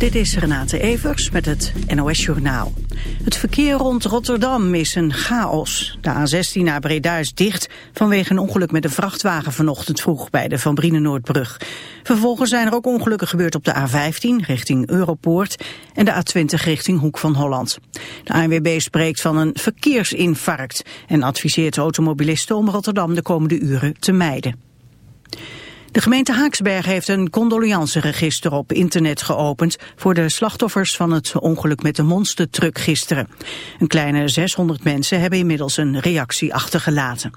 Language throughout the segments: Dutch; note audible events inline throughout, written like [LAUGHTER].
Dit is Renate Evers met het NOS Journaal. Het verkeer rond Rotterdam is een chaos. De A16 naar Breda is dicht vanwege een ongeluk met een vrachtwagen vanochtend vroeg bij de Van Brienenoordbrug. Vervolgens zijn er ook ongelukken gebeurd op de A15 richting Europoort en de A20 richting Hoek van Holland. De ANWB spreekt van een verkeersinfarct en adviseert automobilisten om Rotterdam de komende uren te mijden. De gemeente Haaksberg heeft een condoleanceregister op internet geopend voor de slachtoffers van het ongeluk met de monstertruck gisteren. Een kleine 600 mensen hebben inmiddels een reactie achtergelaten.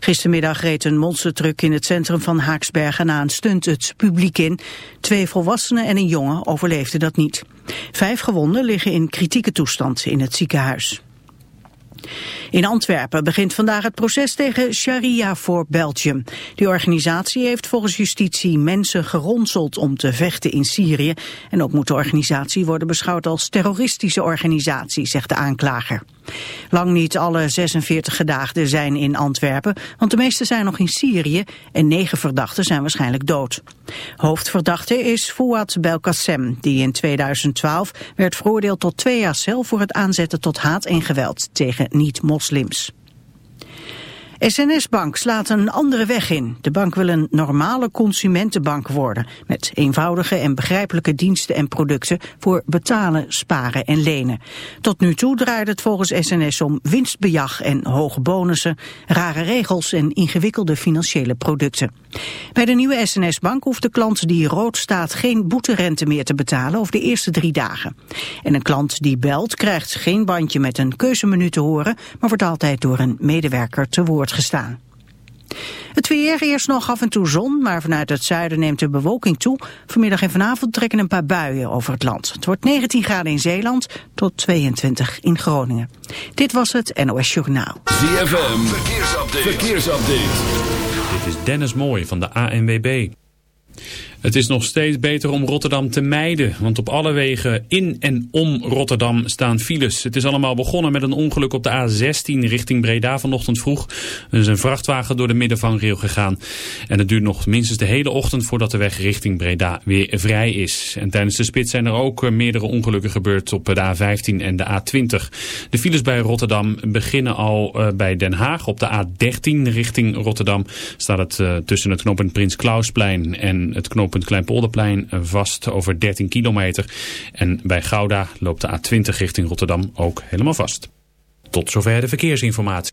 Gistermiddag reed een monstertruck in het centrum van Haaksberg en na een stunt het publiek in. Twee volwassenen en een jongen overleefden dat niet. Vijf gewonden liggen in kritieke toestand in het ziekenhuis. In Antwerpen begint vandaag het proces tegen Sharia voor Belgium. Die organisatie heeft volgens justitie mensen geronseld om te vechten in Syrië. En ook moet de organisatie worden beschouwd als terroristische organisatie, zegt de aanklager. Lang niet alle 46 gedaagden zijn in Antwerpen, want de meeste zijn nog in Syrië en negen verdachten zijn waarschijnlijk dood. Hoofdverdachte is Fouad Belkacem, die in 2012 werd veroordeeld tot twee jaar cel voor het aanzetten tot haat en geweld tegen niet-moslims. SNS Bank slaat een andere weg in. De bank wil een normale consumentenbank worden... met eenvoudige en begrijpelijke diensten en producten... voor betalen, sparen en lenen. Tot nu toe draait het volgens SNS om winstbejag en hoge bonussen... rare regels en ingewikkelde financiële producten. Bij de nieuwe SNS Bank hoeft de klant die rood staat... geen boeterente meer te betalen over de eerste drie dagen. En een klant die belt krijgt geen bandje met een keuzemenu te horen... maar wordt altijd door een medewerker te woord gestaan. Het weer, eerst nog af en toe zon, maar vanuit het zuiden neemt de bewolking toe. Vanmiddag en vanavond trekken een paar buien over het land. Het wordt 19 graden in Zeeland tot 22 in Groningen. Dit was het NOS Journaal. ZFM, verkeersupdate. verkeersupdate. Dit is Dennis Mooij van de ANWB. Het is nog steeds beter om Rotterdam te mijden, want op alle wegen in en om Rotterdam staan files. Het is allemaal begonnen met een ongeluk op de A16 richting Breda vanochtend vroeg. Er is een vrachtwagen door de middenvangrail gegaan. En het duurt nog minstens de hele ochtend voordat de weg richting Breda weer vrij is. En tijdens de spits zijn er ook eh, meerdere ongelukken gebeurd op de A15 en de A20. De files bij Rotterdam beginnen al eh, bij Den Haag. Op de A13 richting Rotterdam staat het uh, tussen het knooppunt Prins Klausplein en het knooppunt knooppunt Kleinpolderplein vast over 13 kilometer. En bij Gouda loopt de A20 richting Rotterdam ook helemaal vast. Tot zover de verkeersinformatie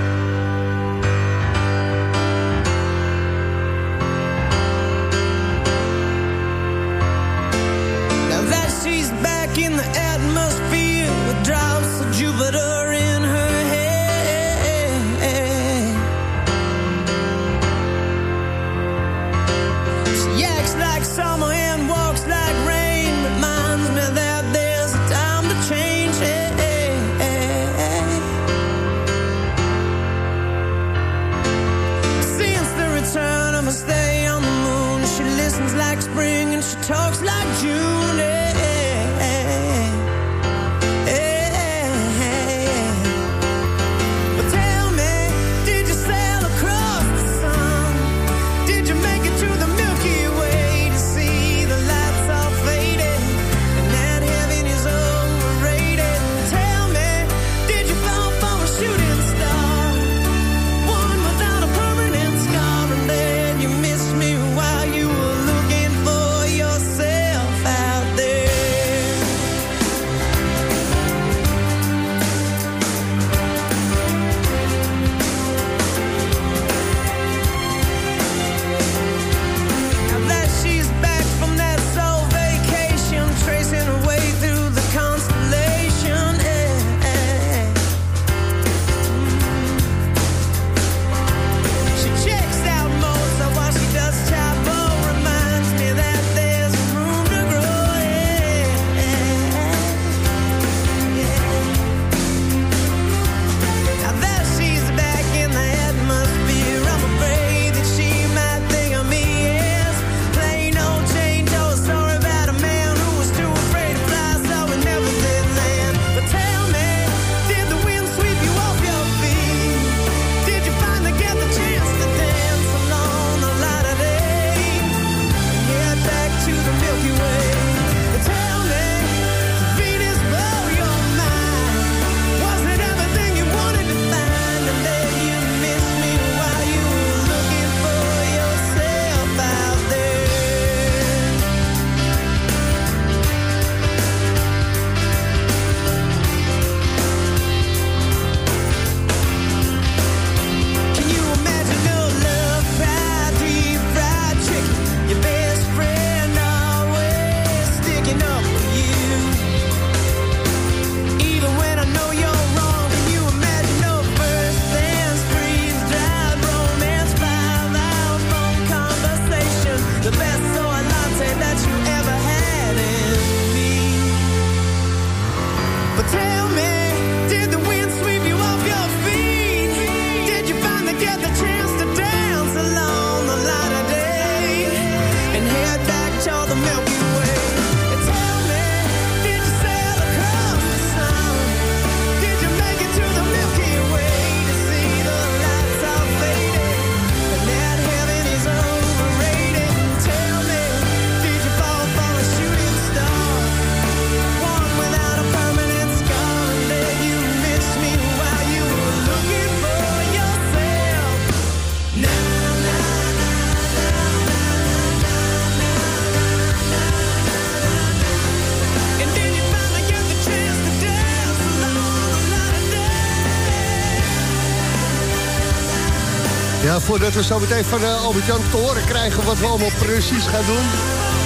Voordat we zo meteen van uh, Albert-Jan te horen krijgen wat we allemaal precies gaan doen...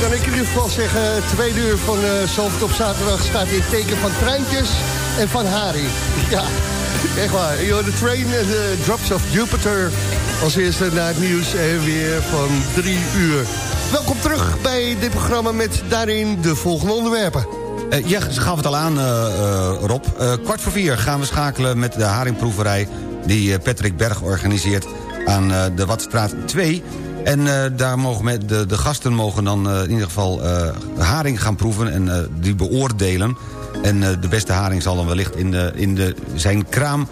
kan ik in ieder geval zeggen, tweede uur van uh, op zaterdag staat in teken van treintjes en van Harry. [LAUGHS] Ja, echt waar. The train and the drops of Jupiter. Als eerste naar het nieuws en weer van drie uur. Welkom terug bij dit programma met daarin de volgende onderwerpen. Ja, ze gaf het al aan, Rob. kwart voor vier gaan we schakelen met de haringproeverij... die Patrick Berg organiseert aan de Watstraat 2. En daar mogen de, de gasten mogen dan in ieder geval haring gaan proeven... en die beoordelen. En de beste haring zal dan wellicht in, de, in de, zijn kraam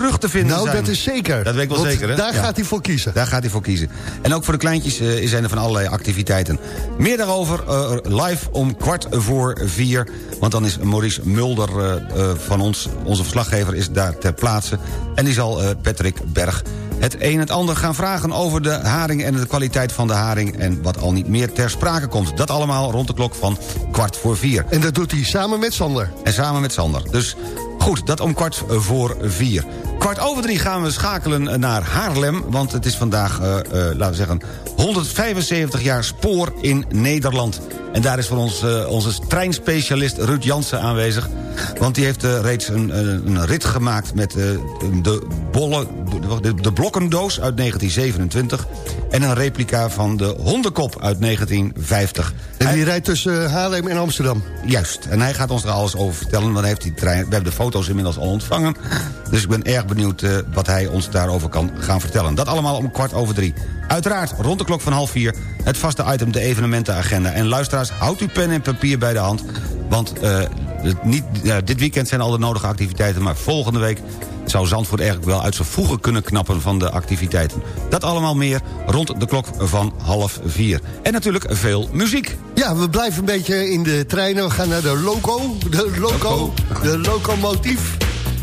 terug te vinden nou, zijn. dat is zeker. Dat weet ik wel zeker, hè? Daar gaat hij voor kiezen. Daar gaat hij voor kiezen. En ook voor de kleintjes zijn er van allerlei activiteiten. Meer daarover live om kwart voor vier. Want dan is Maurice Mulder van ons, onze verslaggever, is daar ter plaatse. En die zal Patrick Berg het een en het ander gaan vragen over de haring... en de kwaliteit van de haring en wat al niet meer ter sprake komt. Dat allemaal rond de klok van kwart voor vier. En dat doet hij samen met Sander. En samen met Sander. Dus goed, dat om kwart voor vier. Kwart over drie gaan we schakelen naar Haarlem... want het is vandaag, uh, uh, laten we zeggen, 175 jaar spoor in Nederland. En daar is voor ons uh, onze treinspecialist Ruud Jansen aanwezig. Want die heeft reeds een, een, rit gemaakt met de, bolle, de, de blokkendoos uit 1927... en een replica van de hondenkop uit 1950. En die rijdt tussen Haarlem en Amsterdam? Juist. En hij gaat ons er alles over vertellen. Want heeft die trein, we hebben de foto's inmiddels al ontvangen. Dus ik ben erg benieuwd uh, wat hij ons daarover kan gaan vertellen. Dat allemaal om kwart over drie. Uiteraard rond de klok van half vier het vaste item de evenementenagenda. En luisteraars, houd uw pen en papier bij de hand. Want uh, niet, uh, dit weekend zijn al de nodige activiteiten... maar volgende week zou Zandvoort eigenlijk wel uit zijn voegen kunnen knappen van de activiteiten. Dat allemaal meer rond de klok van half vier. En natuurlijk veel muziek. Ja, we blijven een beetje in de treinen. We gaan naar de loco, de loco, de locomotief.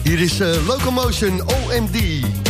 Hier is uh, Locomotion OMD.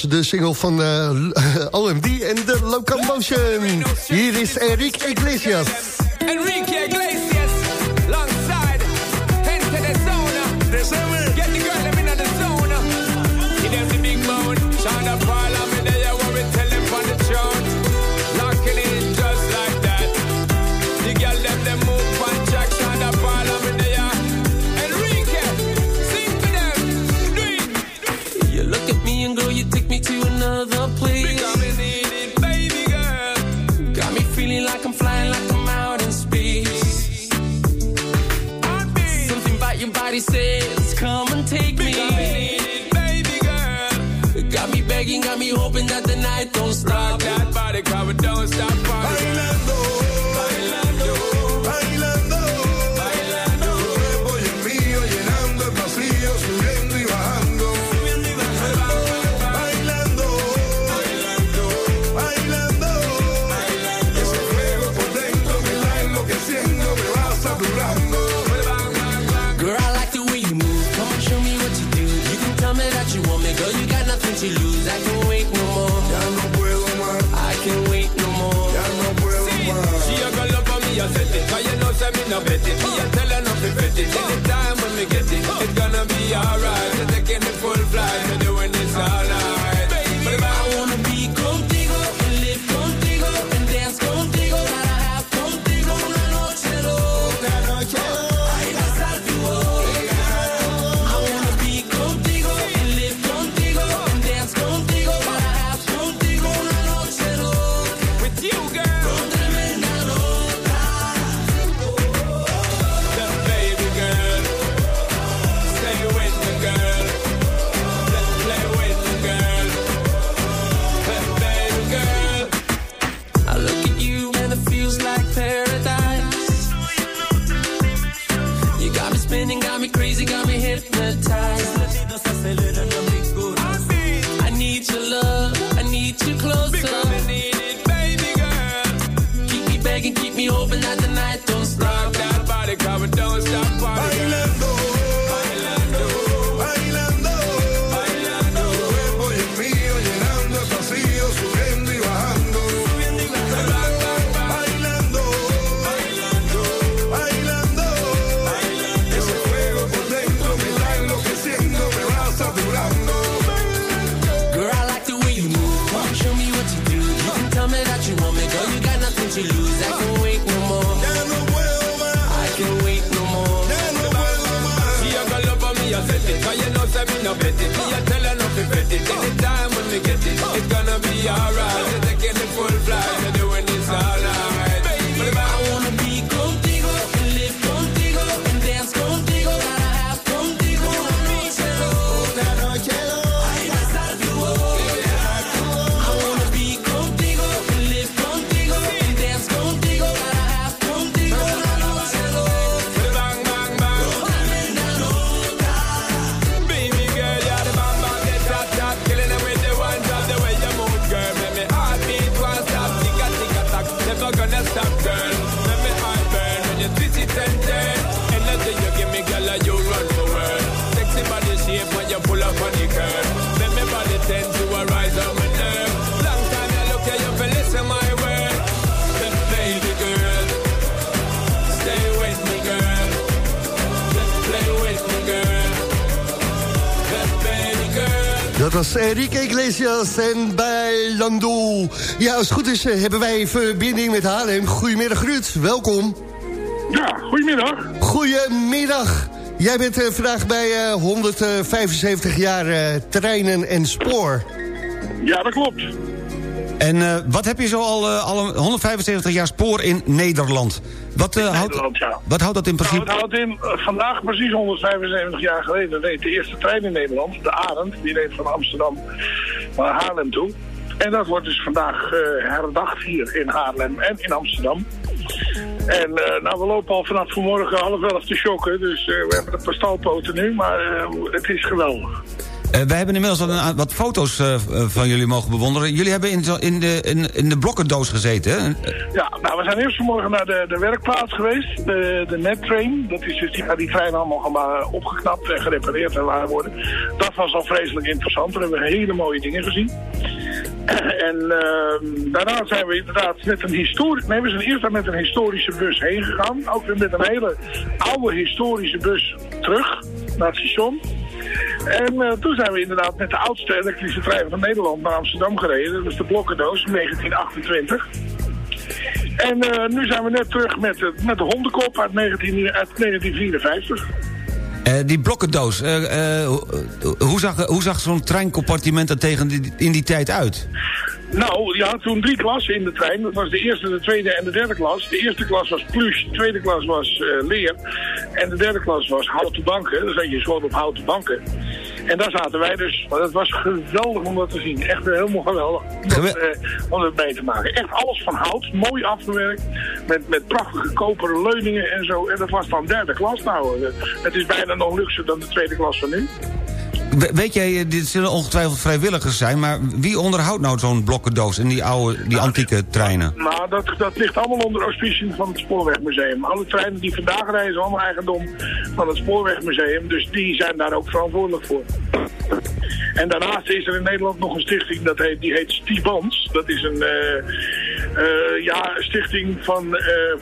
de single van eh, [LAUGHS] uh, OMD en de Locomotion. Hier is Eric Iglesias. and girl, you take me to another place. Become an needed baby girl. Got me feeling like I'm flying, like I'm out in space. Something about your body says, come and take me. Become an needed baby girl. Got me begging, got me hoping that the night don't stop. Rock that body, cover, don't stop. Party. En bij Landoel. Ja, als het goed is eh, hebben wij verbinding met Haarlem. Goedemiddag Ruud, welkom. Ja, goedemiddag. Goedemiddag. Jij bent eh, vandaag bij eh, 175 jaar treinen en spoor. Ja, dat klopt. En wat heb je zo al, al 175 jaar spoor in Nederland? Wat, houdt, Nederland, ja. wat houdt dat in nou, principe? Nou, houdt in, vandaag precies 175 jaar geleden de eerste trein in Nederland, de Arend. Die reed van Amsterdam naar Haarlem toe. En dat wordt dus vandaag eh, herdacht hier in Haarlem en in Amsterdam. En eh, nou, we lopen al vanaf vanmorgen half elf te shocken, dus eh, we hebben de pastalpoten nu, maar het is geweldig wij hebben inmiddels al wat foto's eh, van jullie mogen bewonderen. Jullie hebben in, in, de, in, de blokkendoos gezeten, hè? Ja, nou, we zijn eerst vanmorgen naar de, de werkplaats geweest, de, de NetTrain. Dat is dus die, die treinen allemaal opgeknapt en gerepareerd en waar worden. Dat was al vreselijk interessant. Daar hebben we hele mooie dingen gezien. [CLEARS THROAT] En ehm, daarna zijn we inderdaad met een historische... Nee, we zijn eerst met een historische bus heen gegaan. Ook weer met een hele oude historische bus terug naar het station. En eh, toen zijn we inderdaad met de oudste elektrische trein van Nederland naar Amsterdam gereden. Dat was de Blokkendoos in 1928. En eh, nu zijn we net terug met, de- met de hondenkop uit, 19, uit 1954. Eh, die blokkendoos, hoe- zag, hoe zag zo'n treincompartiment er tegen in die tijd uit? Nou, je had toen drie klassen in de trein. Dat was de eerste, de tweede en de derde klas. De eerste klas was plush, de tweede klas was eh, leer. En de derde klas was houten banken. Dan zat je gewoon op houten banken. En daar zaten wij dus. Maar dat was geweldig om dat te zien. Echt helemaal geweldig. Om eh, om dat mee te maken. Echt alles van hout. Mooi afgewerkt. Met, met prachtige koperen leuningen en zo. En dat was dan derde klas. Nou, eh, het is bijna nog luxer dan de tweede klas van nu. We- weet jij, eh, dit zullen ongetwijfeld vrijwilligers zijn... maar wie onderhoudt nou zo'n blokkendoos in die oude, die antieke treinen? Nou, dat, dat ligt allemaal onder auspiciën van het Spoorwegmuseum. Alle treinen die vandaag rijden zijn allemaal eigendom van het Spoorwegmuseum. Dus die zijn daar ook verantwoordelijk voor. En daarnaast is er in Nederland nog een stichting, dat heet, die heet Stibans. Dat is een eh, eh, ja, stichting van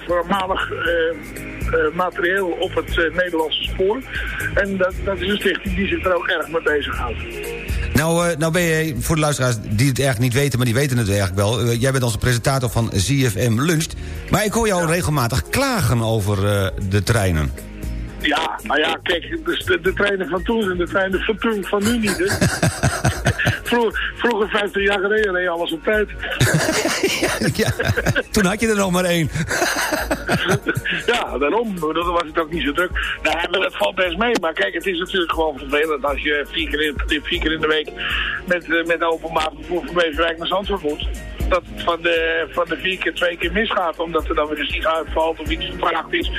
voormalig materieel op het eh, Nederlandse spoor. En dat, dat is een stichting die zich er ook erg mee bezighoudt. Nou, eh, nou ben je, voor de luisteraars die het eigenlijk niet weten... maar die weten het eigenlijk wel... eh, jij bent onze presentator van ZFM Lunch. Maar ik hoor jou regelmatig klagen over eh, de treinen. Ja, nou ja, kijk, de, de treinen van toen en de treinen van toen van nu niet, hè. [LAUGHS] Vroeger, vroeger 15 jaar geleden reed alles op tijd. [LAUGHS] ja, toen had je er nog maar één. [LAUGHS] ja, daarom. Dat was het ook niet zo druk. Nou, maar dat valt best mee. Maar kijk, het is natuurlijk gewoon vervelend als je vier keer in, vier keer in de week met, eh, met openbaar vervoer van Beverwijk naar Zandvoort moet. Dat het van de, van de vier keer twee keer misgaat, omdat er dan weer een iets uitvalt of iets vertraagd is.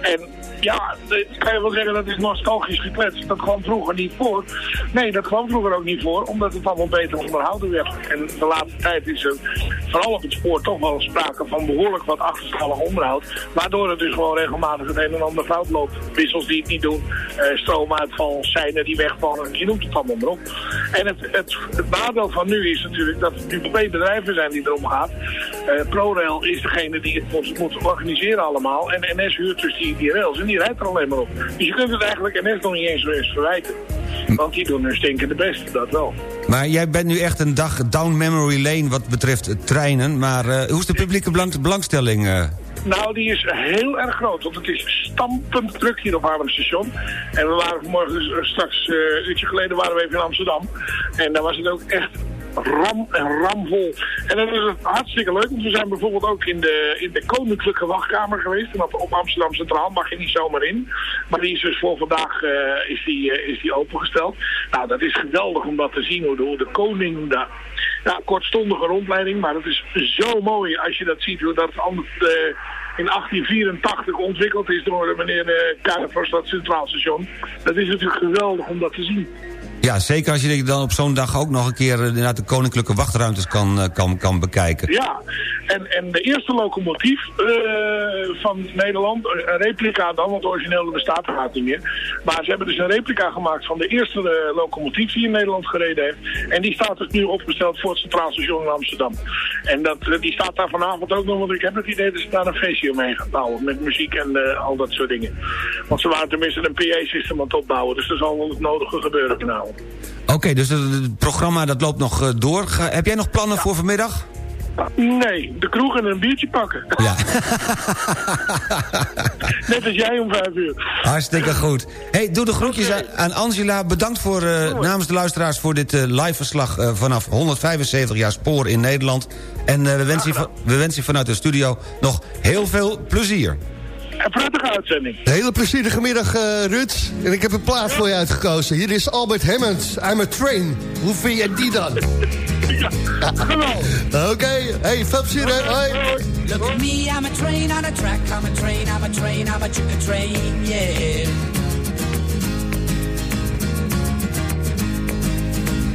En ja, dat kan je wel zeggen dat is nostalgisch gekletst. Dat kwam vroeger niet voor. Nee, dat kwam vroeger ook niet voor, omdat het allemaal beter onderhouden werd. En de laatste tijd is er vooral op het spoor toch wel sprake van behoorlijk wat achterstallig onderhoud. Waardoor het dus gewoon regelmatig het een en ander fout loopt. Wissels die het niet doen, eh, stroomuitval, seinen die wegvallen, je noemt het allemaal maar op. En het, het, het nadeel van nu is natuurlijk dat het nu twee bedrijven zijn erom gaat. Eh, ProRail is degene die het moet, moet organiseren allemaal. En NS huurt dus die, die rails en die rijdt er alleen maar op. Dus je kunt het eigenlijk NS nog niet eens, eens verwijten. Want die doen hun stinkende best, dat wel. Maar jij bent nu echt een dag down memory lane wat betreft treinen. Maar eh, hoe is de publieke belang- belangstelling? eh? Nou, die is heel erg groot, want het is stampend druk hier op Haarlem station. En we waren vanmorgen, dus, straks een uurtje geleden, waren we even in Amsterdam. En daar was het ook echt ram en ramvol. En dan is hartstikke leuk, want we zijn bijvoorbeeld ook in de, in de koninklijke wachtkamer geweest. En op, Amsterdam Centraal mag je niet zomaar in. Maar die is dus voor vandaag eh, is die, eh, is die opengesteld. Nou, dat is geweldig om dat te zien, hoe de, de koning daar... Ja, kortstondige rondleiding, maar het is zo mooi als je dat ziet, hoe dat anders... eh, in 1884 ontwikkeld is door meneer uh, Kuiper Centraal Station. Dat is natuurlijk geweldig om dat te zien. Ja, zeker als je dan op zo'n dag ook nog een keer eh, inderdaad de koninklijke wachtruimtes kan, eh, kan, kan bekijken. Ja, en, en de eerste locomotief eh, van Nederland, een replica dan, want de originele bestaat er niet meer. Maar ze hebben dus een replica gemaakt van de eerste locomotief die in Nederland gereden heeft. En die staat dus nu opgesteld voor het Centraal Station in Amsterdam. En dat, die staat daar vanavond ook nog, want ik heb het idee dat ze daar een feestje omheen gaan bouwen. Met muziek en al dat soort dingen. Want ze waren tenminste een PA-systeem aan het opbouwen, dus er zal wel het nodige gebeuren vanavond. Oké, dus het, programma dat loopt nog eh, door. Ga- heb jij nog plannen voor vanmiddag? Nee, de kroeg en een biertje pakken. Ja. [LAUGHS] Net als jij om vijf uur. Hartstikke goed. Hey, doe de groetjes aan, aan Angela. Bedankt voor, eh, namens de luisteraars voor dit eh, live verslag vanaf 175 jaar spoor in Nederland. En we, wensen je, we wensen je vanuit de studio nog heel veel plezier. Een prettige uitzending. Een hele plezierige middag, eh Ruud. En ik heb een plaat voor je uitgekozen. Hier is Albert Hammond, I'm a Train. Hoe vind jij die dan? [LAUGHS] Oké, hey, veel plezier, hè. Hoi. Look at me, I'm a train on a track. I'm a train, I'm a train, I'm a chicken train, yeah.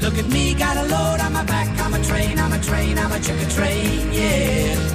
Look at me, got a load on my back. I'm a train, I'm a train, I'm a chicken train, yeah.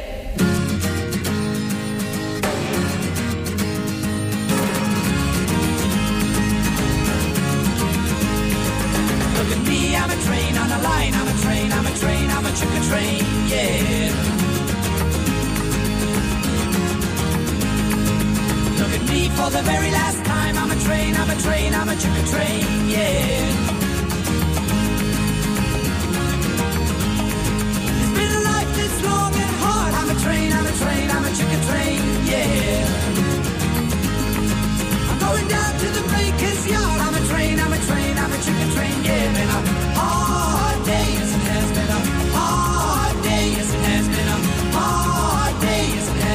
A chicken train, yeah. Look at me for the very last time, I'm a train, I'm a train, I'm a chicken train, yeah. It's been a life that's long and hard, I'm a train, I'm a train, I'm a chicken train, yeah. I'm going down to the yard. I'm a train, I'm a train, I'm a chicken train. Yeah, a hard day,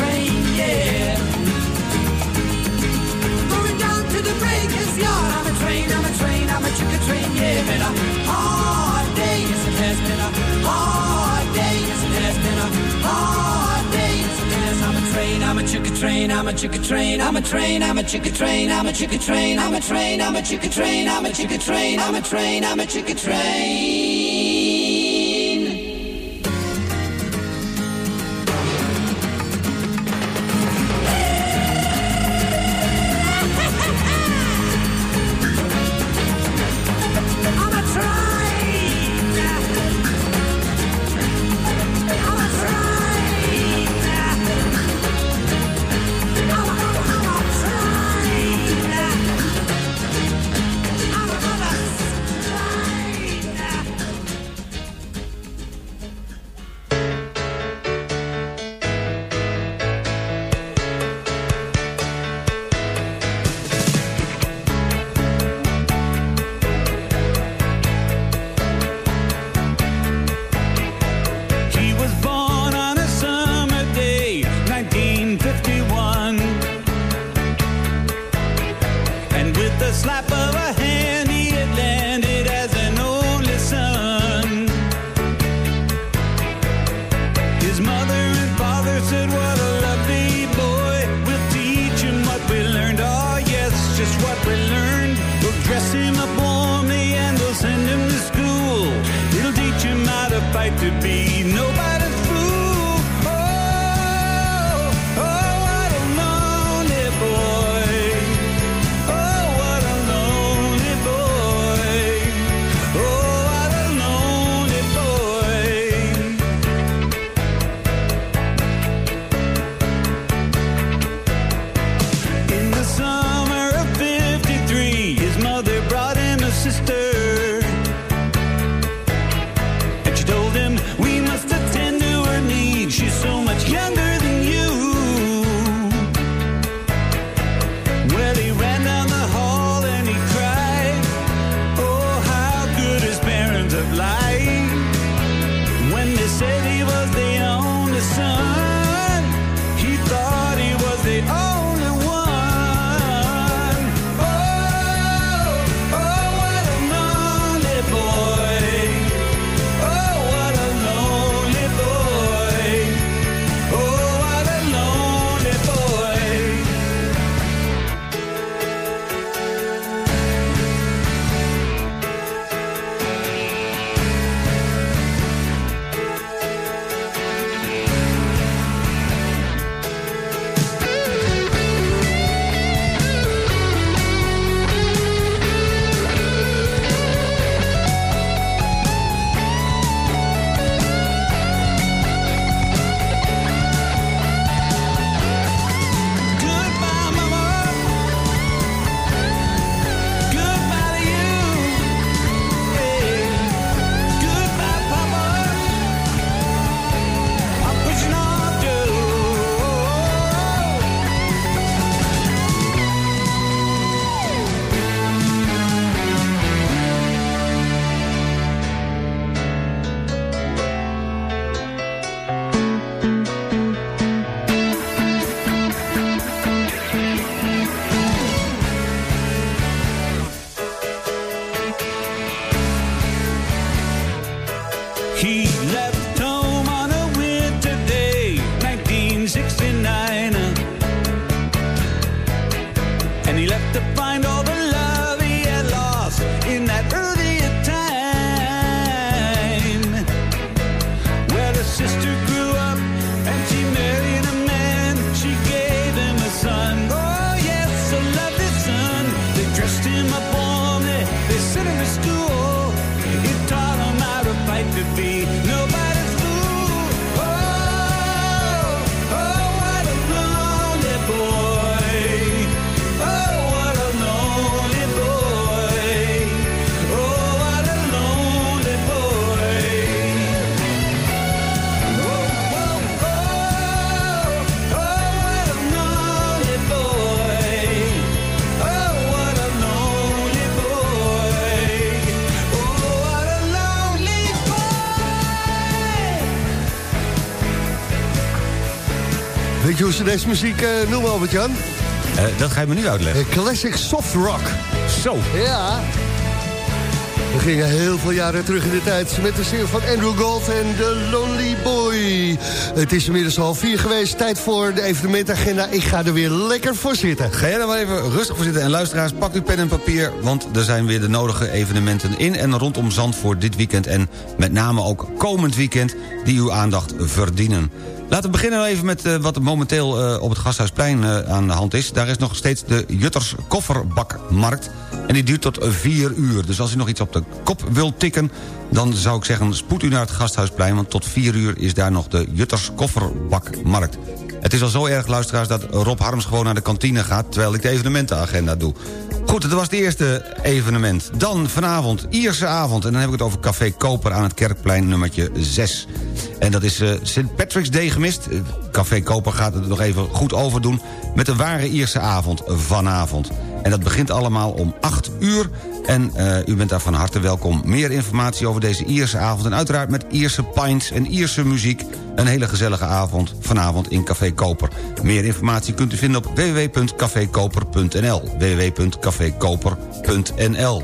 Yeah. Going down to the breaker's yard. I'm a train, I'm a train, I'm a train, yeah. Been a hard day, yes it has been a hard day, yes it has been a hard day, yes. I'm a train, I'm a train, I'm a chicken train, I'm a train, I'm a chicken train, I'm a chicken train, I'm a train, I'm a chicken train, I'm a chicken train, I'm a train, I'm a chicken train. Eh, noemen, Albert-Jan? Eh, dat ga je me nu uitleggen. Eh, Classic soft rock. Zo. Ja. We gingen heel veel jaren terug in de tijd met de serie van Andrew Gold en The Lonely Boy. Het is inmiddels half vier geweest. Tijd voor de evenementagenda. Ik ga er weer lekker voor zitten. Ga jij er maar even rustig voor zitten. En luisteraars, pak uw pen en papier... want er zijn weer de nodige evenementen in en rondom Zandvoort dit weekend... en met name ook komend weekend die uw aandacht verdienen. Laten we beginnen even met eh, wat momenteel eh, op het Gasthuisplein eh, aan de hand is. Daar is nog steeds de Jutters Kofferbakmarkt. En die duurt tot 4 uur. Dus als u nog iets op de kop wilt tikken... dan zou ik zeggen, spoed u naar het Gasthuisplein... want tot 4 uur is daar nog de Jutters Kofferbakmarkt. Het is al zo erg, luisteraars, dat Rob Harms gewoon naar de kantine gaat... terwijl ik de evenementenagenda doe. Goed, dat was het eerste evenement. Dan vanavond, Ierse avond. En dan heb ik het over Café Koper aan het Kerkplein nummertje 6. En dat is uh, St. Patrick's Day gemist. Uh, Café Koper gaat het nog even goed overdoen... met de ware Ierse avond vanavond. En dat begint allemaal om 8 uur. En uh, u bent daar van harte welkom. Meer informatie over deze Ierse avond... en uiteraard met Ierse pints en Ierse muziek... een hele gezellige avond vanavond in Café Koper. Meer informatie kunt u vinden op www.cafekoper.nl www.cafekoper.nl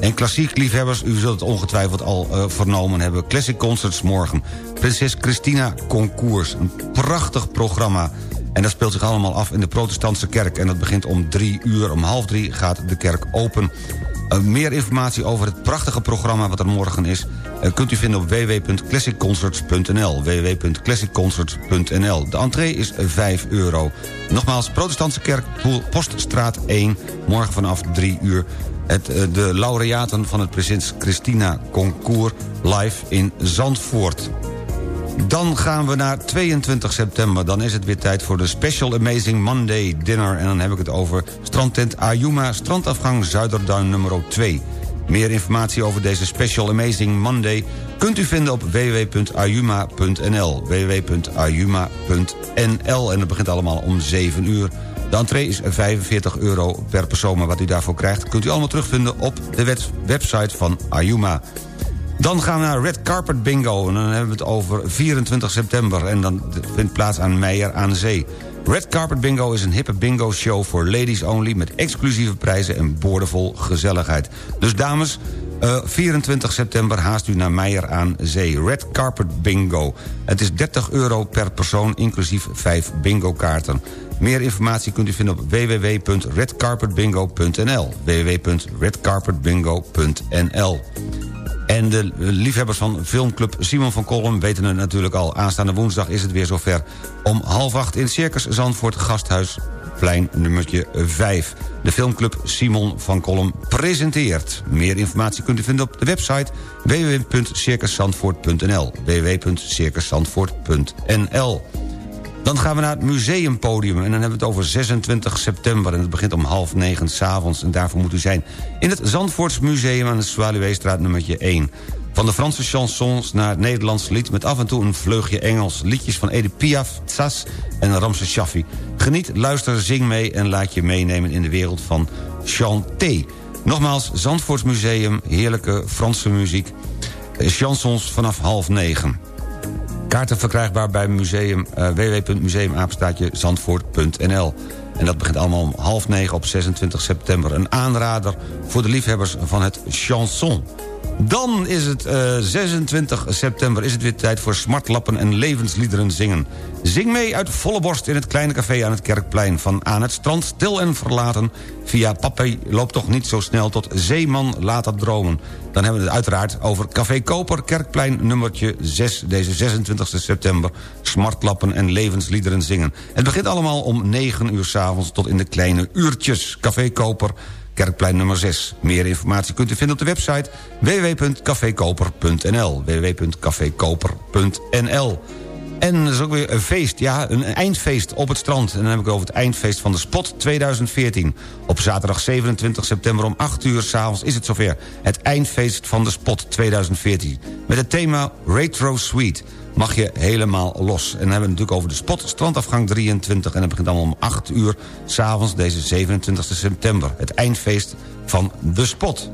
en klassiek liefhebbers, u zult het ongetwijfeld al uh, vernomen hebben... Classic Concerts morgen. Prinses Christina Concours. Een prachtig programma. En dat speelt zich allemaal af in de protestantse kerk. En dat begint om drie uur. Om half drie gaat de kerk open. Uh, meer informatie over het prachtige programma wat er morgen is... Uh, kunt u vinden op www.classicconcerts.nl www.classicconcerts.nl De entree is 5 euro. Nogmaals, protestantse kerk, Poststraat 1... morgen vanaf 3 uur het, de laureaten van het Prinses Christina Concours live in Zandvoort. Dan gaan we naar 22 september. Dan is het weer tijd voor de Special Amazing Monday Dinner. En dan heb ik het over strandtent Ayuma, strandafgang Zuiderduin nummer 2. Meer informatie over deze Special Amazing Monday... kunt u vinden op www.ayuma.nl. www.ayuma.nl En het begint allemaal om 7 uur. De entree is 45 euro per persoon, maar wat u daarvoor krijgt... kunt u allemaal terugvinden op de website van Ayuma. Dan gaan we naar Red Carpet Bingo. En dan hebben we het over 24 september. En dan vindt plaats aan Meijer aan Zee. Red Carpet Bingo is een hippe bingo show voor ladies only... met exclusieve prijzen en boordevol gezelligheid. Dus dames, uh, 24 september haast u naar Meijer aan Zee. Red Carpet Bingo. Het is 30 euro per persoon, inclusief 5 bingo kaarten. Meer informatie kunt u vinden op www.redcarpetbingo.nl www.redcarpetbingo.nl en de liefhebbers van filmclub Simon van Kolm weten het natuurlijk al. Aanstaande woensdag is het weer zover. Om half acht in Circus Zandvoort Gasthuisplein nummertje 5. De filmclub Simon van Kolm presenteert. Meer informatie kunt u vinden op de website www.circuszandvoort.nl www.circuszandvoort.nl dan gaan we naar het museumpodium en dan hebben we het over 26 september... en het begint om half negen s'avonds en daarvoor moet u zijn... in het Zandvoorts Museum aan de Zwaluweestraat nummertje 1. Van de Franse chansons naar het Nederlands lied... met af en toe een vleugje Engels. Liedjes van Edith Piaf, Tsas en Ramses Shaffi. Geniet, luister, zing mee en laat je meenemen in de wereld van chanté. Nogmaals, Zandvoorts Museum, heerlijke Franse muziek. Chansons vanaf half negen. Kaarten verkrijgbaar bij museum, uh, www.museumapenstaatjezandvoort.nl. En dat begint allemaal om half negen op 26 september. Een aanrader voor de liefhebbers van het chanson. Dan is het uh, 26 september, is het weer tijd voor smartlappen en levensliederen zingen. Zing mee uit volle borst in het kleine café aan het Kerkplein. Van aan het strand stil en verlaten. Via Pape loopt toch niet zo snel tot Zeeman laat dat dromen. Dan hebben we het uiteraard over Café Koper, Kerkplein nummertje 6, deze 26 september. Smartlappen en levensliederen zingen. Het begint allemaal om 9 uur s'avonds tot in de kleine uurtjes. Café Koper, Kerkplein nummer 6. Meer informatie kunt u vinden op de website www.cafekoper.nl www.cafekoper.nl en dat is ook weer een feest, ja, een eindfeest op het strand. En dan heb ik over het eindfeest van de Spot 2014. Op zaterdag 27 september om 8 uur s'avonds is het zover. Het eindfeest van de Spot 2014. Met het thema Retro Suite mag je helemaal los. En dan hebben we het natuurlijk over de spot, strandafgang 23... en dat begint allemaal om 8 uur s'avonds deze 27 september. Het eindfeest van de spot.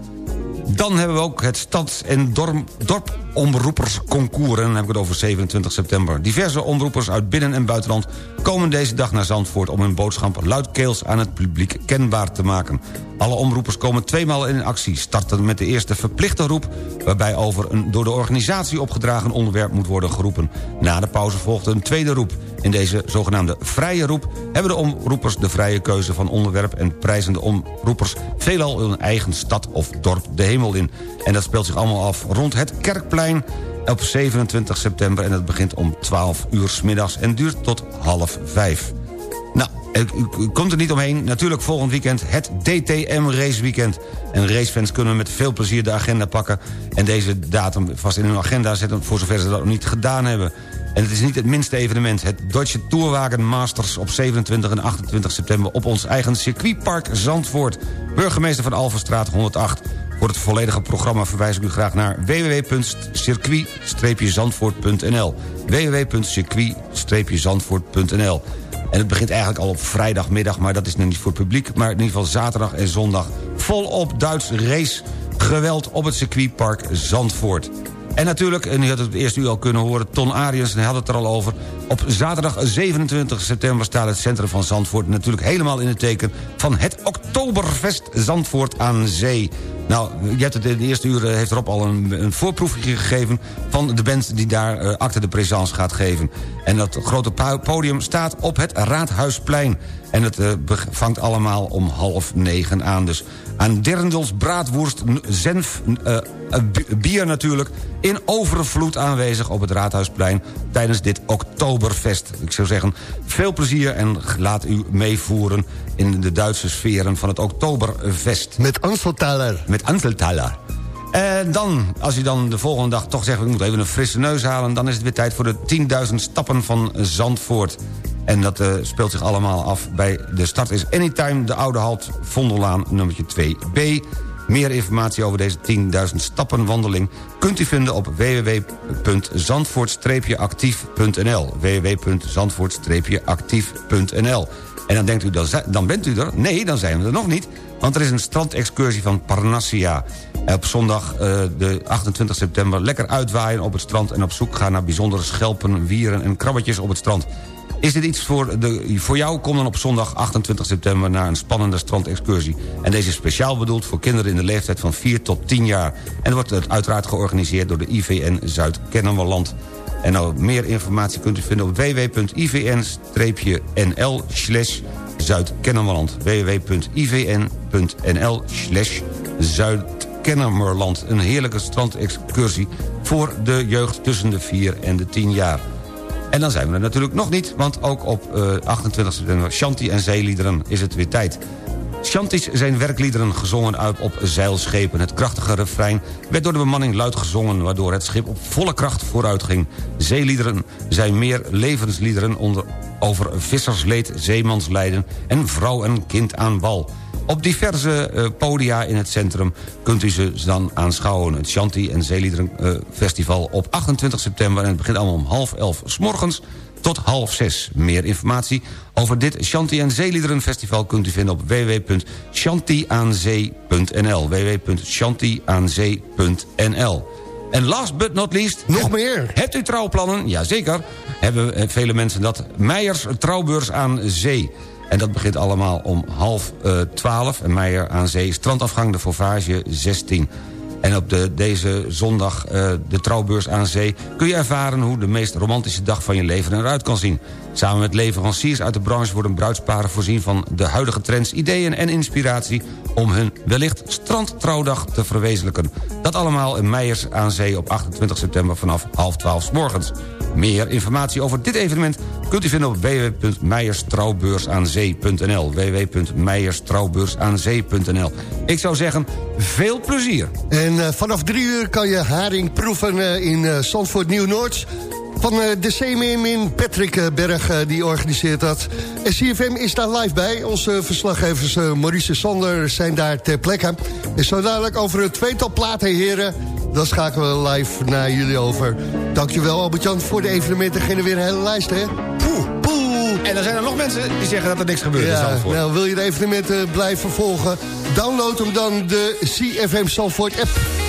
Dan hebben we ook het Stads- en dorp omroepersconcours. En dan heb ik het over 27 september. Diverse omroepers uit binnen- en buitenland komen deze dag naar Zandvoort... om hun boodschap luidkeels aan het publiek kenbaar te maken. Alle omroepers komen tweemaal in actie. Starten met de eerste verplichte roep... waarbij over een door de organisatie opgedragen onderwerp moet worden geroepen. Na de pauze volgt een tweede roep. In deze zogenaamde vrije roep hebben de omroepers de vrije keuze van onderwerp... en prijzen de omroepers veelal hun eigen stad of dorp de hemel in. En dat speelt zich allemaal af rond het Kerkplein op 27 september... en het begint om 12 uur 's middags en duurt tot half vijf. Nou, u, komt er niet omheen. Natuurlijk volgend weekend het DTM raceweekend. En racefans kunnen met veel plezier de agenda pakken... en deze datum vast in hun agenda zetten... voor zover ze dat nog niet gedaan hebben. En het is niet het minste evenement. Het Deutsche Tourwagen Masters op 27 en 28 september... op ons eigen circuitpark Zandvoort. Burgemeester van Alverstraat 108. Voor het volledige programma verwijs ik u graag naar www.circuit-zandvoort.nl www.circuit-zandvoort.nl En het begint eigenlijk al op vrijdagmiddag, maar dat is nog niet voor het publiek... maar in ieder geval zaterdag en zondag volop Duits race geweld op het circuitpark Zandvoort. En natuurlijk, en u had het eerste uur al kunnen horen... Ton Ariens, en hij had het er al over... op zaterdag 27 september staat het centrum van Zandvoort... natuurlijk helemaal in het teken van het Oktoberfest Zandvoort aan Zee. Nou, je hebt het in de eerste uur heeft Rob al een, een voorproefje gegeven... van de band die daar eh, acte de présence gaat geven. En dat grote podium staat op het Raadhuisplein. En het eh, vangt allemaal om half negen aan. Dus aan dirndels, braadworst, n- zenf, eh, eh, bi- bier natuurlijk... in overvloed aanwezig op het Raadhuisplein... tijdens dit Oktoberfest. Ik zou zeggen, veel plezier en laat u meevoeren... in de Duitse sferen van het Oktoberfest. Met Anseltaler. Met Anseltaler. En dan, als u dan de volgende dag toch zegt... ik moet even een frisse neus halen... dan is het weer tijd voor de 10.000 stappen van Zandvoort. En dat eh, speelt zich allemaal af bij... de start is Anytime, de Oude Halt, Vondellaan, nummertje 2B. Meer informatie over deze 10.000 stappen wandeling... kunt u vinden op www.zandvoort-actief.nl www.zandvoort-actief.nl En dan denkt u, dan, dan bent u er? Nee, dan zijn we er nog niet. Want er is een strandexcursie van Parnassia. Op zondag eh, de 28 september lekker uitwaaien op het strand... en op zoek gaan naar bijzondere schelpen, wieren en krabbetjes op het strand. Is dit iets voor, de, voor jou? Kom dan op zondag 28 september naar een spannende strandexcursie. En deze is speciaal bedoeld voor kinderen in de leeftijd van 4 tot 10 jaar. En wordt uiteraard georganiseerd door de IVN Zuid-Kennemerland. En nou, meer informatie kunt u vinden op www.ivn-nl slash www.ivn.nl slash. Een heerlijke strandexcursie voor de jeugd tussen de 4 en de 10 jaar. En dan zijn we er natuurlijk nog niet, want ook op eh, 28 september... Shanti en zeeliederen is het weer tijd. Shanties zijn werkliederen gezongen uit op zeilschepen. Het krachtige refrein werd door de bemanning luid gezongen... waardoor het schip op volle kracht vooruit ging. Zeeliederen zijn meer levensliederen onder, over vissersleed, zeemanslijden... en vrouw en kind aan wal. Op diverse eh, podia in het centrum kunt u ze dan aanschouwen. Het Shanti en Zeeliederen Festival op 28 september... en het begint allemaal om half elf s morgens tot half zes. Meer informatie over dit Shanti en Zeeliederen Festival... kunt u vinden op www.shantiaanzee.nl www.shantiaanzee.nl En last but not least... Nog meer? Hebt u trouwplannen? Jazeker. Hebben eh, vele mensen dat. Meijers Trouwbeurs aan Zee. En dat begint allemaal om half eh, twaalf. en Meijer aan Zee, strandafgang de Fauvage 16. En op de, deze zondag, eh, de trouwbeurs aan zee... kun je ervaren hoe de meest romantische dag van je leven eruit kan zien. Samen met leveranciers uit de branche worden bruidsparen voorzien... van de huidige trends, ideeën en inspiratie... om hun wellicht strandtrouwdag te verwezenlijken. Dat allemaal in Meijers aan Zee op 28 september vanaf half twaalf morgens. Meer informatie over dit evenement kunt u vinden op www.meijerstrouwbeursaanzee.nl www.meijerstrouwbeursaanzee.nl Ik zou zeggen, veel plezier. En eh, vanaf drie uur kan je haring proeven eh, in eh, Zandvoort Nieuw-Noord. Van eh, de Zeemeermin Patrick eh, Berg, eh, die organiseert dat. En CFM is daar live bij. Onze verslaggevers Maurice en Sander zijn daar ter plekke. En zo dadelijk over het tweetal platen, heren... dan schakelen we live naar jullie over. Dankjewel Albert-Jan voor de evenementen. Geen weer een hele lijst, hè? Poeh, poeh. En er zijn er nog mensen die zeggen dat er niks gebeurt in Ja, nou, wil je de evenementen blijven volgen? Download hem dan de CFM Zandvoort app.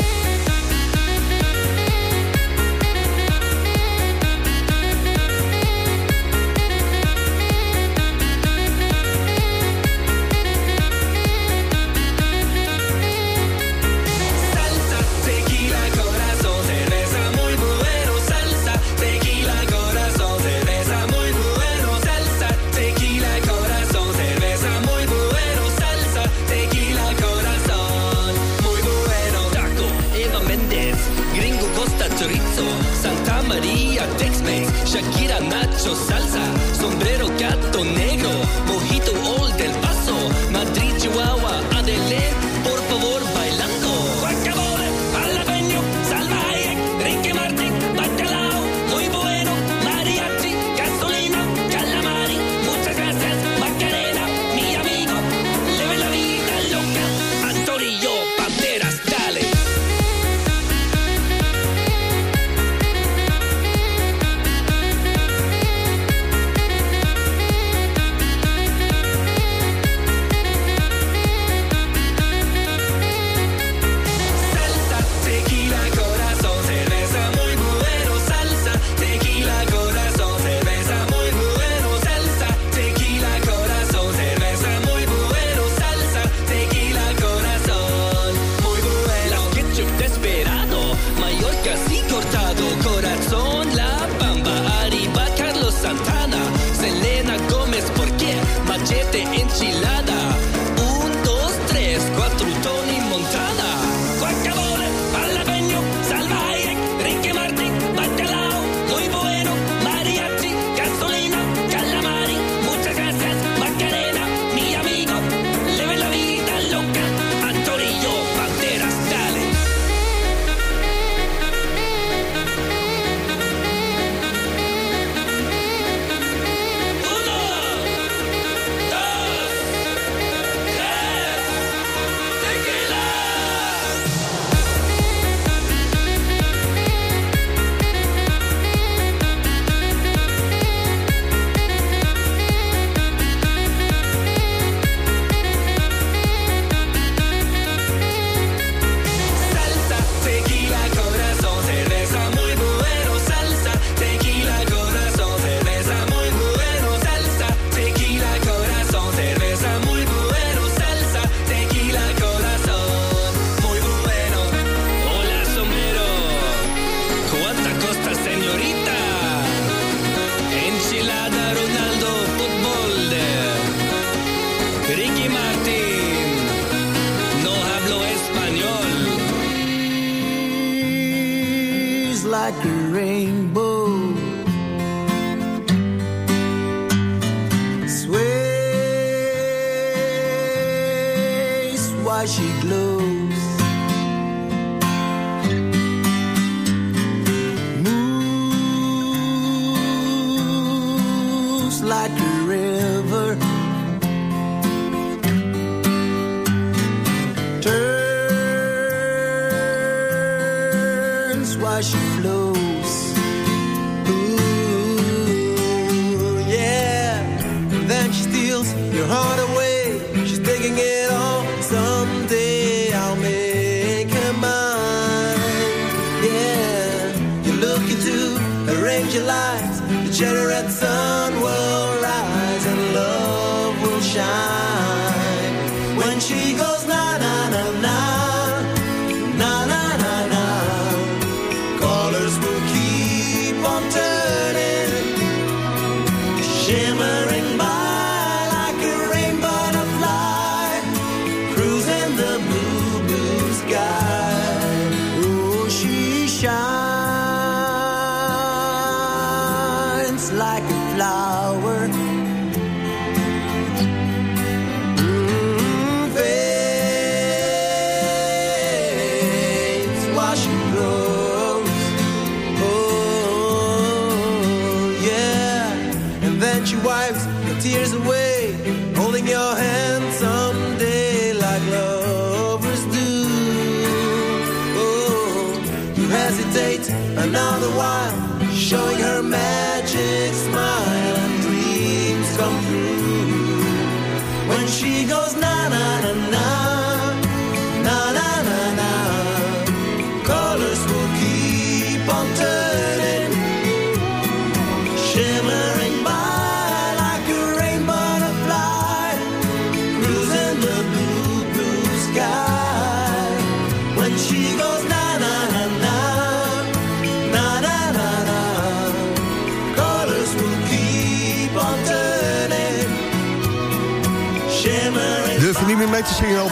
Shine. When she goes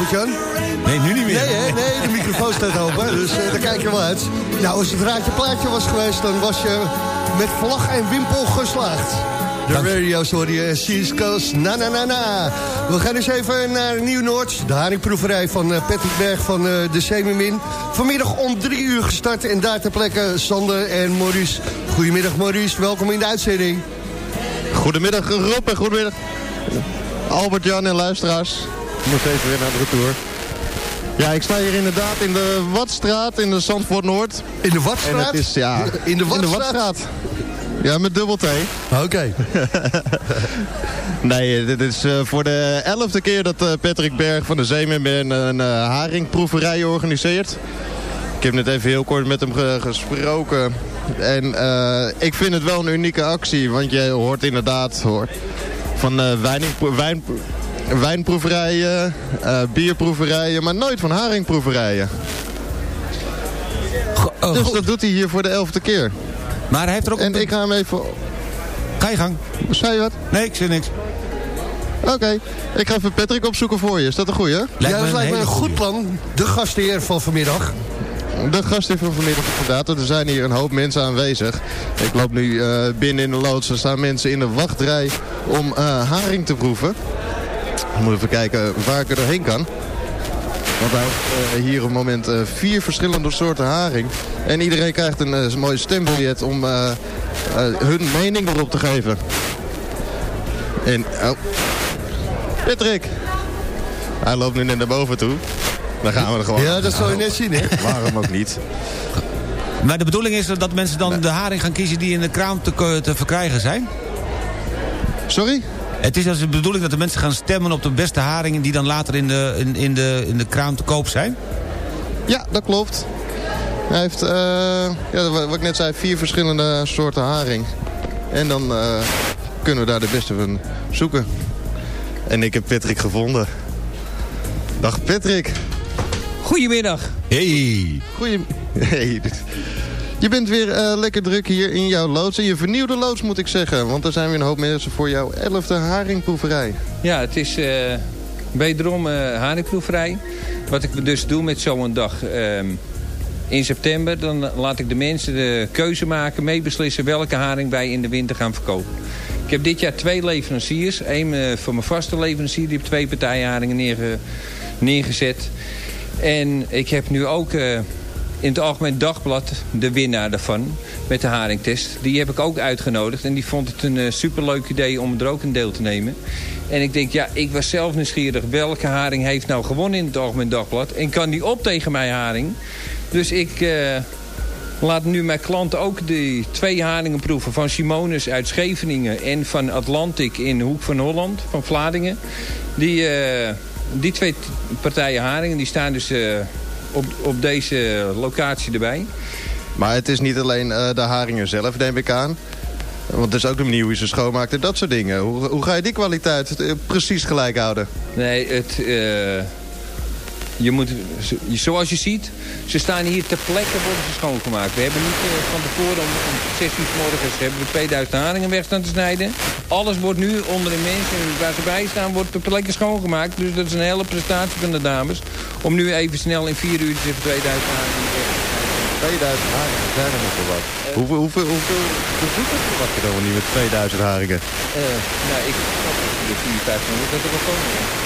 Albert-Jan? Nee, nu niet meer. Nee, hè? nee, de microfoon staat open, dus eh, daar kijk je wel uit. Nou, als het raadje plaatje was geweest, dan was je met vlag en wimpel geslaagd. De radio's hoor je, Seas Coast, na na na na. We gaan eens even naar Nieuw-Noord, de haringproeverij van eh, Patrick Berg van eh, de Semermin. Vanmiddag om drie uur gestart en daar ter plekke Sander en Maurice. Goedemiddag Maurice, welkom in de uitzending. Goedemiddag Rob en goedemiddag Albert-Jan en luisteraars. Ik moet even weer naar de retour. Ja, ik sta hier inderdaad in de Watstraat in de Zandvoort Noord. In de Watstraat? En het is, ja, [LAUGHS] In de Watstraat? Watstraat. Ja, met dubbel T. Oké. [LAUGHS] nee, dit is eh, voor de elfde keer dat eh, Patrick Berg van de Zeemermin een eh, haringproeverij organiseert. Ik heb net even heel kort met hem ge- gesproken. En ik vind het wel een unieke actie, want je hoort inderdaad hoor, van wijning- wijn, wijnproeverijen, eh, bierproeverijen, maar nooit van haringproeverijen. dus dat doet hij hier voor de elfde keer. Maar hij heeft er ook... En ik ga hem even... Ga je gang. Zei je wat? Nee, ik zeg niks. Oké, ik ga even Patrick opzoeken voor je. Is dat een goeie? ja, dat lijkt me een goed plan. De gastheer van vanmiddag. De gastheer van vanmiddag inderdaad. Er zijn hier een hoop mensen aanwezig. Ik loop nu eh, binnen in de loods. Er staan mensen in de wachtrij om eh, haring te proeven. Moet even kijken waar ik er doorheen kan. Want hij heeft eh, hier op het moment eh, vier verschillende soorten haring. En iedereen krijgt een eh, mooi stembiljet om hun mening erop te geven. En, oh. Patrick! Hij loopt nu net naar boven toe. Dan gaan we er gewoon. Ja, dat zal je net zien, hè? [LAUGHS] Waarom ook niet? Maar de bedoeling is dat mensen dan de haring gaan kiezen die in de kraam te, te verkrijgen zijn? Sorry? Het is dus de bedoeling dat de mensen gaan stemmen op de beste haringen... die dan later in de, in, in de, in de kraam te koop zijn? Ja, dat klopt. Hij heeft, eh, ja, wat ik net zei, vier verschillende soorten haring. En dan eh, kunnen we daar de beste van zoeken. En ik heb Patrick gevonden. Dag Patrick. Goedemiddag. Hey. Goeie... [LAUGHS] Hey. Je bent weer eh, lekker druk hier in jouw loods. En je vernieuwde loods moet ik zeggen. Want er zijn weer een hoop mensen voor jouw elfde haringproeverij. Ja, het is eh wederom eh haringproeverij. Wat ik dus doe met zo'n dag ehm, in september... dan laat ik de mensen de keuze maken, meebeslissen... welke haring wij in de winter gaan verkopen. Ik heb dit jaar twee leveranciers. Eén voor mijn vaste leverancier, die heeft twee partijen haringen neerge- neergezet. En ik heb nu ook... in het Algemeen Dagblad de winnaar daarvan met de haringtest. Die heb ik ook uitgenodigd en die vond het een eh, superleuk idee om er ook een deel te nemen. En ik denk, ja, ik was zelf nieuwsgierig. Welke haring heeft nou gewonnen in het Algemeen Dagblad? En kan die op tegen mijn haring? Dus ik eh, laat nu mijn klanten ook die twee haringen proeven. Van Simonus uit Scheveningen en van Atlantic in de Hoek van Holland, van Vladingen. Die, eh, die twee partijen haringen, die staan dus op, op deze locatie erbij. Maar het is niet alleen eh, de haringen zelf, neem ik aan. Want het is ook de manier hoe je ze schoonmaakt en dat soort dingen. Hoe, hoe ga je die kwaliteit eh, precies gelijk houden? Nee, het, eh, je moet, zo- zoals je ziet, ze staan hier ter plekke worden ze schoongemaakt. We hebben niet eh, van tevoren om, om 6 uur morgens hebben we 2000 haringen weg staan te snijden. Alles wordt nu onder de mensen waar ze bij staan, wordt ter plekke schoongemaakt. Dus dat is een hele prestatie van de dames. Om nu even snel in 4 uur even 2000 haringen weg te snijden. 2000 haringen, zijn er nog wel wat. Hoeveel, hoeveel, hoeveel bezoekers verwacht je dan niet met 2000 haringen? Eh, nou, ik de 4, 500 dat er wel komen.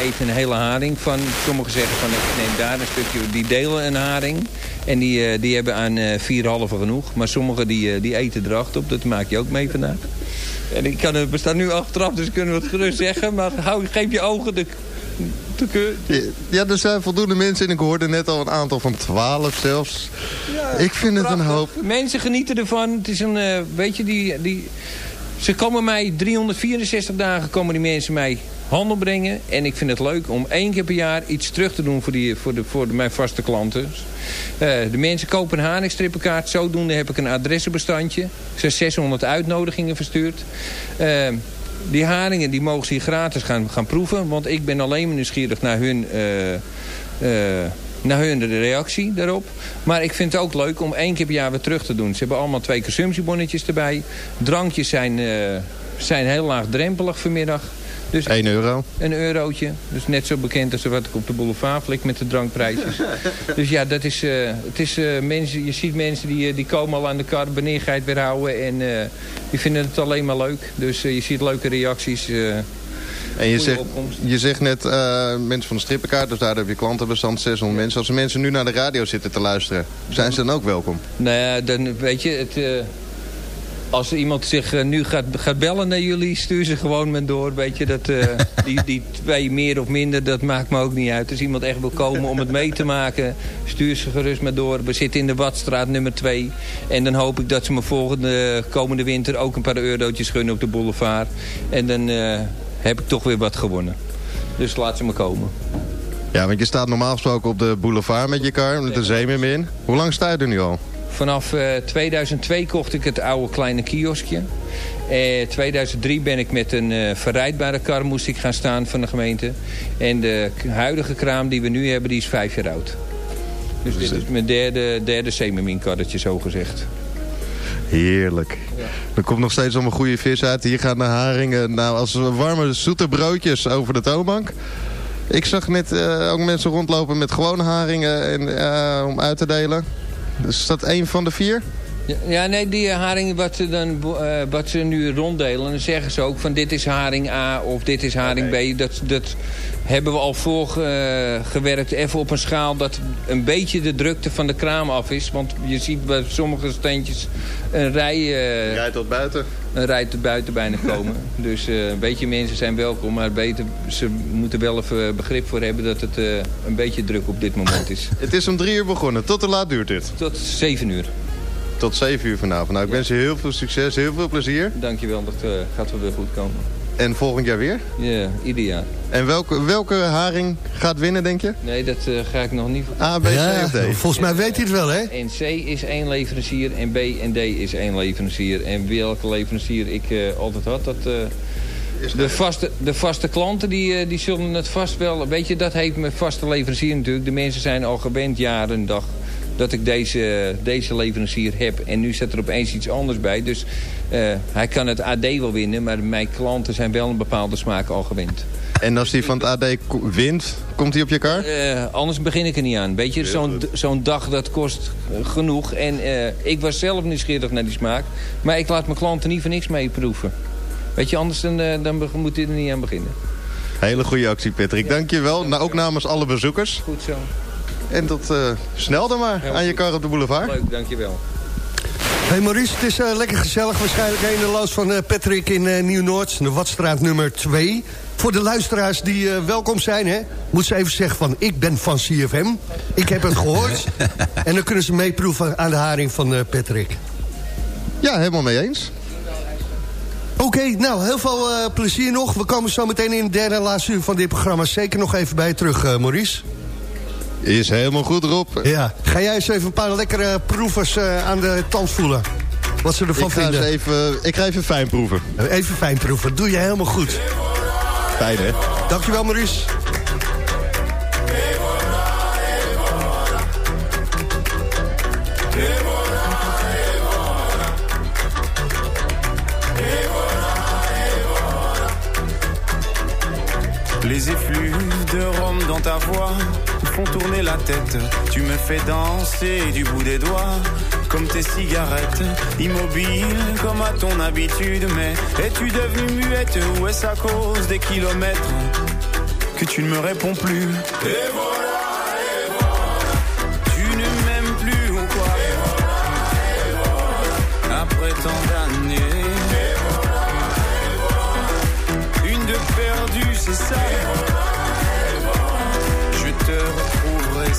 Eet een hele haring van. Sommigen zeggen van ik neem daar een stukje, die delen een haring. En die, eh, die hebben aan eh vier halve genoeg. Maar sommigen die, eh, die eten er acht op. Dat maak je ook mee vandaag. En ik kan, we staan nu achteraf, dus kunnen we het gerust zeggen. Maar hou, geef je ogen de. Ja, er zijn voldoende mensen en ik hoorde net al een aantal van 12 zelfs. ik vind het een hoop. Mensen genieten ervan. Het is een, eh, weet je, die, die, ze komen mij 364 dagen komen die mensen mij handel brengen. En ik vind het leuk om één keer per jaar iets terug te doen voor, die, voor, de, voor mijn vaste klanten. Eh, de mensen kopen een haringstrippenkaart. Zodoende heb ik een adressenbestandje. Er zijn 600 uitnodigingen verstuurd. Eh, die haringen die mogen ze hier gratis gaan, gaan proeven. Want ik ben alleen maar nieuwsgierig naar hun... eh, naar hun de reactie daarop. Maar ik vind het ook leuk om één keer per jaar weer terug te doen. Ze hebben allemaal twee consumptiebonnetjes erbij. Drankjes zijn, eh, zijn heel laagdrempelig vanmiddag. Dus 1 euro. Een eurotje. Dus net zo bekend als wat ik op de boulevard flik met de drankprijsjes. [LAUGHS] dus ja, dat is, eh, het is eh, mensen, je ziet mensen die, die komen al aan de kar, beneerheid weer houden. En die vinden het alleen maar leuk. Dus je ziet leuke reacties. En je zegt, je zegt net eh, mensen van de strippenkaart, dus daar heb je klantenbestand 600 mensen. Als de mensen nu naar de radio zitten te luisteren, zijn ze dan ook welkom? Nou ja, dan weet je, het, eh, als iemand zich eh, nu gaat, gaat bellen naar jullie, stuur ze gewoon met door. Weet je, dat, [LAUGHS] die, die twee meer of minder, dat maakt me ook niet uit. Als iemand echt wil komen om het mee te maken, stuur ze gerust maar door. We zitten in de Watstraat nummer 2. En dan hoop ik dat ze me volgende komende winter ook een paar eurotjes gunnen op de boulevard. En dan heb ik toch weer wat gewonnen. Dus laat ze me komen. Ja, want je staat normaal gesproken op de boulevard met je kar, met de zeemim in. Hoe lang sta je er nu al? Vanaf eh, 2002 kocht ik het oude kleine kioskje. Eh 2003 ben ik met een eh, verrijdbare kar moest ik gaan staan van de gemeente. En de huidige kraam die we nu hebben, die is vijf jaar oud. Dus dit is mijn derde, derde semi-karretje, zo gezegd. Heerlijk. Er komt nog steeds allemaal goede vis uit. Hier gaan de haringen nou, als warme zoete broodjes over de toonbank. Ik zag net eh, ook mensen rondlopen met gewone haringen en, eh, om uit te delen. Dus is dat één van de vier? Ja, nee, die eh, haring wat ze, dan, eh, wat ze nu ronddelen... dan zeggen ze ook van dit is haring A of dit is haring B. Dat, dat hebben we al voorgewerkt. even op een schaal dat een beetje de drukte van de kraam af is. Want je ziet bij sommige steentjes een rij... eh, Rij tot buiten. Een rij tot buiten bijna komen. [LAUGHS] dus eh, een beetje mensen zijn welkom. Maar beter, ze moeten wel even begrip voor hebben... dat het eh, een beetje druk op dit moment is. [LAUGHS] Het is om drie uur begonnen. Tot hoe laat duurt dit? Tot zeven uur. Tot zeven uur vanavond. Nou, ik wens je heel veel succes, heel veel plezier. Dankjewel, dat eh, gaat wel weer goed komen. En volgend jaar weer? Ja, ieder jaar. En welke, welke haring gaat winnen, denk je? Nee, dat eh, ga ik nog niet... A, B, C of D? volgens mij weet hij het wel, hè? En C is één leverancier en B en D is één leverancier. En welke leverancier ik eh, altijd had, dat... eh, de, vaste, de vaste klanten die, die zullen het vast wel... Weet je, dat heeft mijn vaste leverancier natuurlijk. De mensen zijn al gewend, jaren en dag... dat ik deze, deze leverancier heb. En nu zit er opeens iets anders bij. Dus eh, hij kan het AD wel winnen... maar mijn klanten zijn wel een bepaalde smaak al gewend. En als die van het AD wint, komt hij op je kar? Eh, anders begin ik er niet aan. Weet je, zo'n zo'n dag dat kost eh, genoeg. En eh, ik was zelf nieuwsgierig naar die smaak. Maar ik laat mijn klanten niet voor niks mee proeven. Weet je, anders dan, dan moet hij er niet aan beginnen. Hele goede actie, Patrick. Dank je wel. Nou, ook namens alle bezoekers. Goed zo. En tot eh, snel dan maar aan je kar op de boulevard. Leuk, dankjewel. Hey Maurice, het is eh, lekker gezellig. Waarschijnlijk een de loos van eh, Patrick in eh, Nieuw-Noord. De Watstraat nummer 2. Voor de luisteraars die eh, welkom zijn, hè, moet ze even zeggen van... ik ben van CFM. Ik heb het gehoord. [LAUGHS] en dan kunnen ze meeproeven aan de haring van eh, Patrick. Ja, helemaal mee eens. Oké, nou, heel veel eh, plezier nog. We komen zo meteen in het derde en laatste uur van dit programma... zeker nog even bij je terug, eh, Maurice. Is helemaal goed, Rob. Ja. Ga jij eens even een paar lekkere proevers eh, aan de tand voelen? Wat ze ervan Ik ga, vinden. even, ik ga even fijn proeven. Even fijn proeven, doe je helemaal goed. Fijn, hè? Dankjewel, Maurice. Les effluves de rhum dans ta voix font tourner la tête. Tu me fais danser du bout des doigts, comme tes cigarettes. Immobile comme à ton habitude, mais es-tu devenue muette ou est-ce à cause des kilomètres que tu ne me réponds plus? Et voilà, et voilà. Tu ne m'aimes plus ou quoi? Après tant d'années. Une de perdue, c'est ça?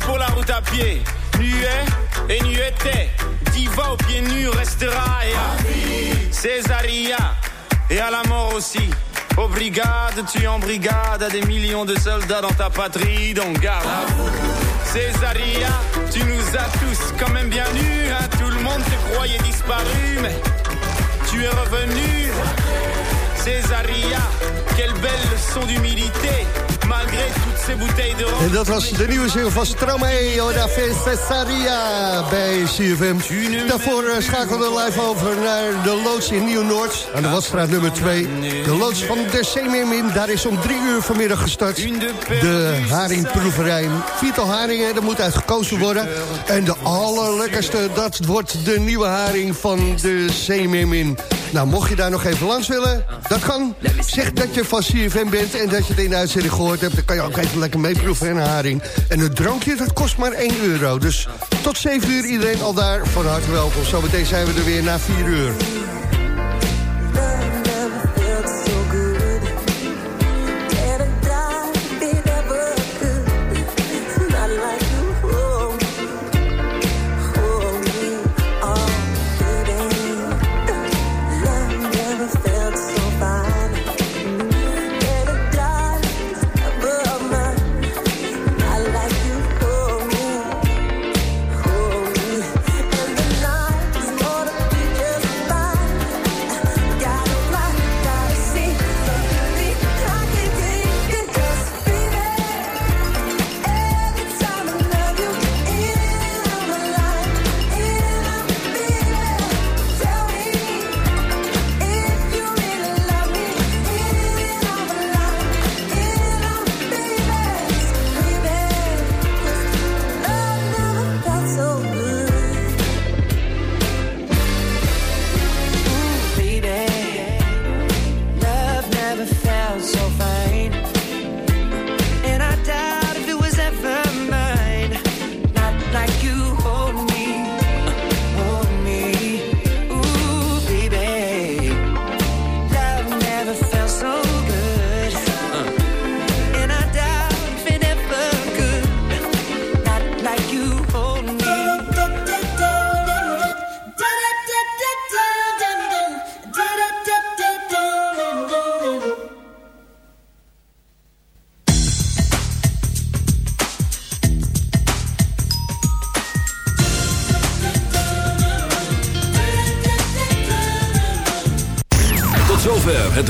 Pour la route à pied. Nuet et nueté, diva aux pieds nus restera et à Césaria et à la mort aussi. Aux brigades, tu en brigade à des millions de soldats dans ta patrie, donc garde. Césaria, tu nous as tous quand même bien nus, hein. tout le monde te croyait disparu, mais tu es revenu. Césaria, quelle belle leçon d'humilité, malgré toutes ces bouteilles de En dat was de nieuwe single van Stromae, Oda Cesaria bij CFM. Daarvoor eh, schakelden we live over naar de loods in Nieuw-Noord. Aan de Wasstraat nummer 2. De loods van de Zeemeermin, daar is om drie uur vanmiddag gestart. De haringproeverij. Viertal haringen, er moet uit gekozen worden. En de allerlekkerste, dat wordt de nieuwe haring van de Zeemeermin. Nou, mocht je daar nog even langs willen, dat kan. Zeg dat je van CFM bent en dat je het in de uitzending gehoord hebt. Dan kan je ook even lekker meeproeven en haring. En het drankje, dat kost maar 1 euro. Dus tot 7 uur iedereen al daar van harte welkom. Zometeen zijn we er weer na 4 uur.